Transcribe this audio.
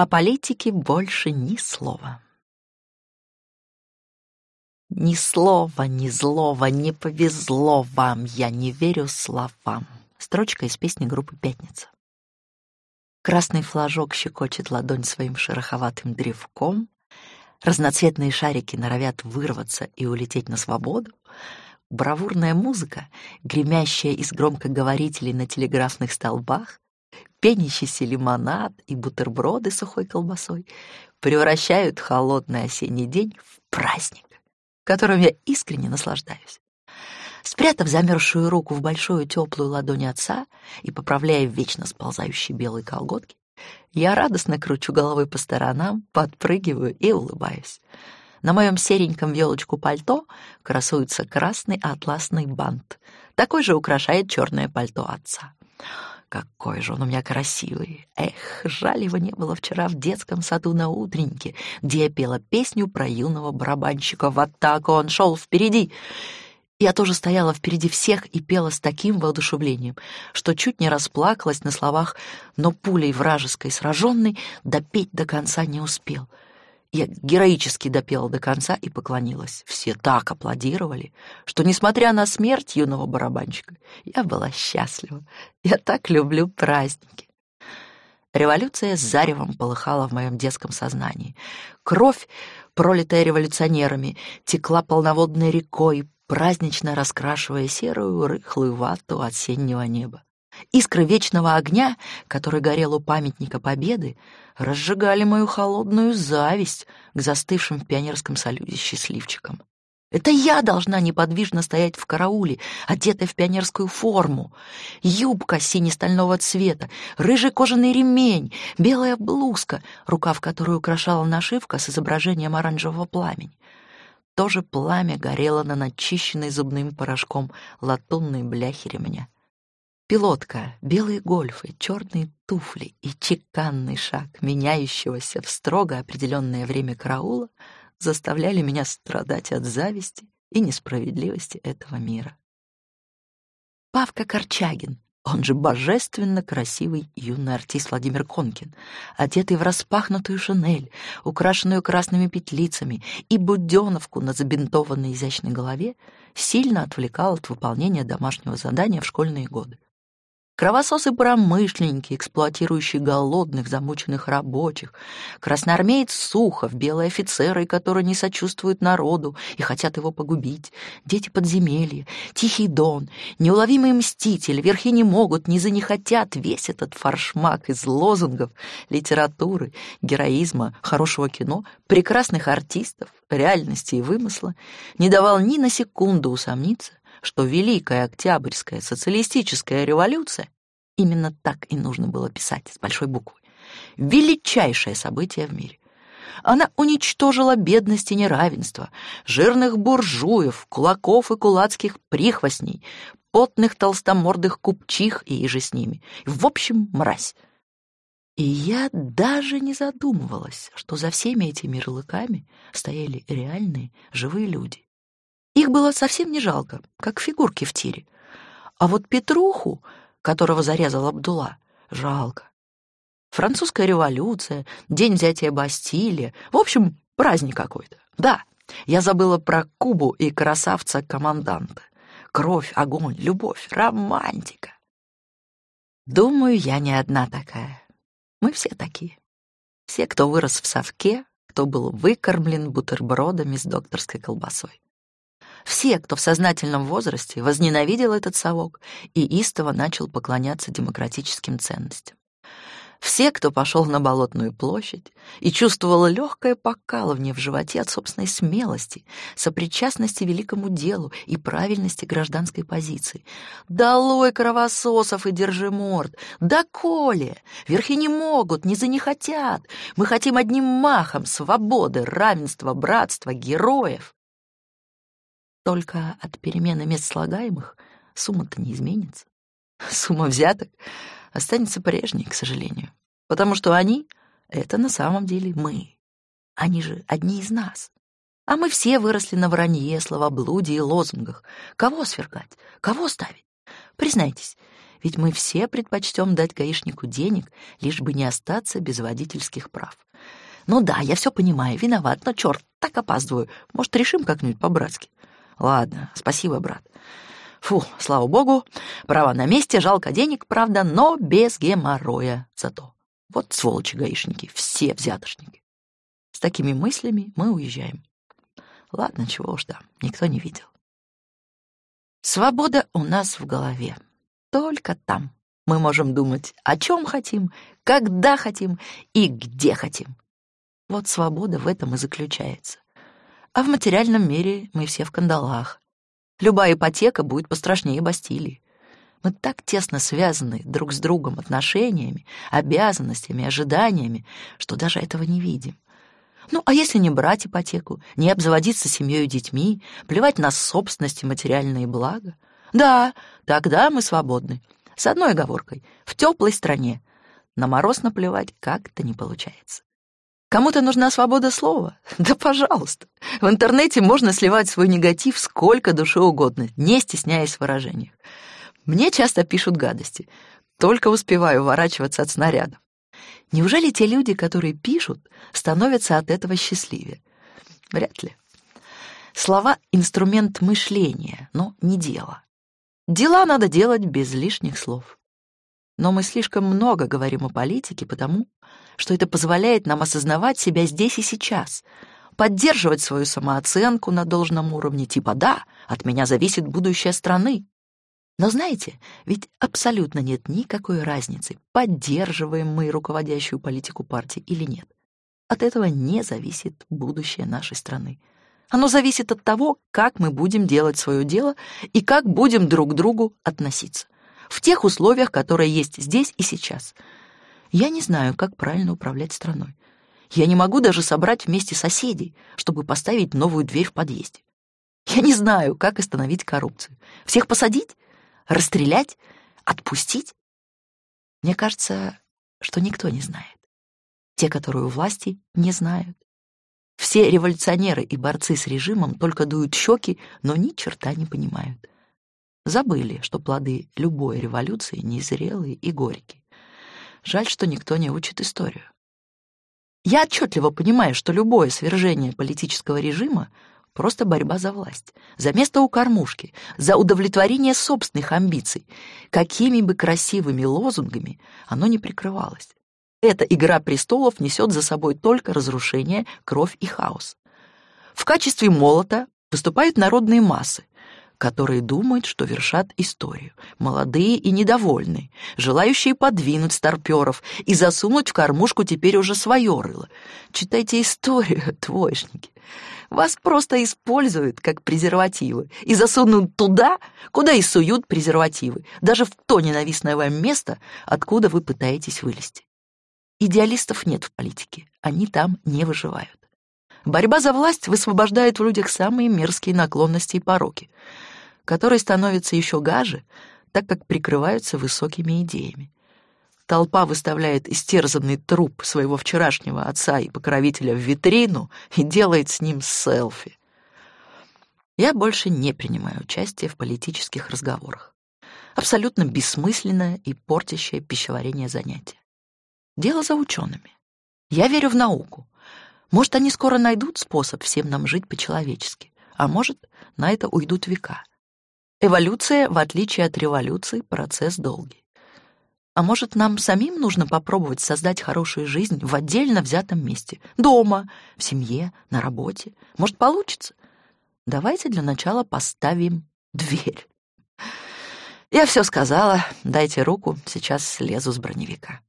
О политике больше ни слова. Ни слова, ни злого, не повезло вам, я не верю словам. Строчка из песни группы «Пятница». Красный флажок щекочет ладонь своим шероховатым древком, разноцветные шарики норовят вырваться и улететь на свободу, бравурная музыка, гремящая из громкоговорителей на телеграфных столбах, пенящийся лимонад и бутерброды с сухой колбасой превращают холодный осенний день в праздник которым я искренне наслаждаюсь. Спрятав замерзшую руку в большую теплую ладонь отца и поправляя вечно сползающие белые колготки, я радостно кручу головой по сторонам, подпрыгиваю и улыбаюсь. На моем сереньком елочку пальто красуется красный атласный бант. Такой же украшает черное пальто отца. Какой же он у меня красивый! Эх, жаль, его не было вчера в детском саду на утреннике, где я пела песню про юного барабанщика. В атаку он шел впереди. Я тоже стояла впереди всех и пела с таким воодушевлением, что чуть не расплакалась на словах, но пулей вражеской сраженной допеть до конца не успел — я героически допела до конца и поклонилась. Все так аплодировали, что, несмотря на смерть юного барабанщика, я была счастлива. Я так люблю праздники. Революция с заревом полыхала в моем детском сознании. Кровь, пролитая революционерами, текла полноводной рекой, празднично раскрашивая серую рыхлую вату осеннего неба. Искры вечного огня, который горел у памятника Победы, разжигали мою холодную зависть к застывшим в пионерском салюте счастливчикам. Это я должна неподвижно стоять в карауле, одетая в пионерскую форму. Юбка сине-стального цвета, рыжий кожаный ремень, белая блузка, рукав которой украшала нашивка с изображением оранжевого пламени. То же пламя горело на начищенной зубным порошком латунной бляхе ремня. Пилотка, белые гольфы, черные туфли и чеканный шаг меняющегося в строго определенное время караула заставляли меня страдать от зависти и несправедливости этого мира. Павка Корчагин, он же божественно красивый юный артист Владимир Конкин, одетый в распахнутую шинель, украшенную красными петлицами, и буденовку на забинтованной изящной голове, сильно отвлекал от выполнения домашнего задания в школьные годы. Кровососы-промышленники, эксплуатирующие голодных, замученных рабочих, красноармеец Сухов, белые офицеры, которые не сочувствуют народу и хотят его погубить, дети подземелья, Тихий Дон, неуловимые мстители, верхи не могут, ни за не хотят, весь этот фаршмак из лозунгов, литературы, героизма, хорошего кино, прекрасных артистов, реальности и вымысла не давал ни на секунду усомниться, что Великая Октябрьская социалистическая революция именно так и нужно было писать с большой буквы. Величайшее событие в мире. Она уничтожила бедность и неравенство, жирных буржуев, кулаков и кулацких прихвостней, потных толстомордых купчих и иже с ними. В общем, мразь. И я даже не задумывалась, что за всеми этими ярлыками стояли реальные живые люди. Их было совсем не жалко, как фигурки в тире. А вот Петруху, которого зарезал Абдула, жалко. Французская революция, день взятия Бастилии, в общем, праздник какой-то. Да, я забыла про Кубу и красавца-команданта. Кровь, огонь, любовь, романтика. Думаю, я не одна такая. Мы все такие. Все, кто вырос в совке, кто был выкормлен бутербродами с докторской колбасой. Все, кто в сознательном возрасте возненавидел этот совок и истово начал поклоняться демократическим ценностям. Все, кто пошел на Болотную площадь и чувствовал легкое покалывание в животе от собственной смелости, сопричастности великому делу и правильности гражданской позиции. «Долой кровососов и держи морд! Да коли! Верхи не могут, не за не хотят! Мы хотим одним махом свободы, равенства, братства, героев!» Только от перемены мест слагаемых сумма-то не изменится. Сумма взяток останется прежней, к сожалению. Потому что они — это на самом деле мы. Они же одни из нас. А мы все выросли на вранье, словоблудии и лозунгах. Кого свергать? Кого ставить? Признайтесь, Ведь мы все предпочтем дать гаишнику денег, лишь бы не остаться без водительских прав. Ну да, я все понимаю, виноват, но черт, так опаздываю. Может, решим как-нибудь по-братски? Ладно, спасибо, брат. Фу, слава богу, права на месте, жалко денег, правда, но без геморроя зато. Вот сволочи гаишники, все взятошники. С такими мыслями мы уезжаем. Ладно, чего уж там, никто не видел. Свобода у нас в голове. Только там мы можем думать, о чем хотим, когда хотим и где хотим. Вот свобода в этом и заключается. А в материальном мире мы все в кандалах. Любая ипотека будет пострашнее Бастилии. Мы так тесно связаны друг с другом отношениями, обязанностями, ожиданиями, что даже этого не видим. Ну, а если не брать ипотеку, не обзаводиться семьей и детьми, плевать на собственность и материальные блага? Да, тогда мы свободны. С одной оговоркой — в теплой стране. На мороз наплевать как-то не получается. Кому-то нужна свобода слова? Да пожалуйста. В интернете можно сливать свой негатив сколько душе угодно, не стесняясь в выражениях. Мне часто пишут гадости. Только успеваю уворачиваться от снарядов. Неужели те люди, которые пишут, становятся от этого счастливее? Вряд ли. Слова — инструмент мышления, но не дело. Дела надо делать без лишних слов. Но мы слишком много говорим о политике, потому что это позволяет нам осознавать себя здесь и сейчас, поддерживать свою самооценку на должном уровне, типа «да, от меня зависит будущее страны». Но знаете, ведь абсолютно нет никакой разницы, поддерживаем мы руководящую политику партии или нет. От этого не зависит будущее нашей страны. Оно зависит от того, как мы будем делать свое дело и как будем друг к другу относиться. В тех условиях, которые есть здесь и сейчас. Я не знаю, как правильно управлять страной. Я не могу даже собрать вместе соседей, чтобы поставить новую дверь в подъезде. Я не знаю, как остановить коррупцию. Всех посадить? Расстрелять? Отпустить? Мне кажется, что никто не знает. Те, которые у власти, не знают. Все революционеры и борцы с режимом только дуют щеки, но ни черта не понимают. Забыли, что плоды любой революции незрелые и горькие. Жаль, что никто не учит историю. Я отчетливо понимаю, что любое свержение политического режима Просто борьба за власть, за место у кормушки, за удовлетворение собственных амбиций. Какими бы красивыми лозунгами оно не прикрывалось. Эта игра престолов несет за собой только разрушение, кровь и хаос. В качестве молота выступают народные массы, которые думают, что вершат историю, молодые и недовольные, желающие подвинуть старперов и засунуть в кормушку теперь уже свое рыло. Читайте историю, двоечники. Вас просто используют как презервативы и засунут туда, куда и суют презервативы, даже в то ненавистное вам место, откуда вы пытаетесь вылезти. Идеалистов нет в политике, они там не выживают. Борьба за власть высвобождает в людях самые мерзкие наклонности и пороки — которые становятся еще гаже, так как прикрываются высокими идеями. Толпа выставляет истерзанный труп своего вчерашнего отца и покровителя в витрину и делает с ним селфи. Я больше не принимаю участие в политических разговорах. Абсолютно бессмысленное и портящее пищеварение занятие. Дело за учеными. Я верю в науку. Может, они скоро найдут способ всем нам жить по-человечески, а может, на это уйдут века. Эволюция, в отличие от революции, процесс долгий. А может, нам самим нужно попробовать создать хорошую жизнь в отдельно взятом месте? Дома, в семье, на работе. Может, получится? Давайте для начала поставим дверь. Я все сказала. Дайте руку, сейчас слезу с броневика.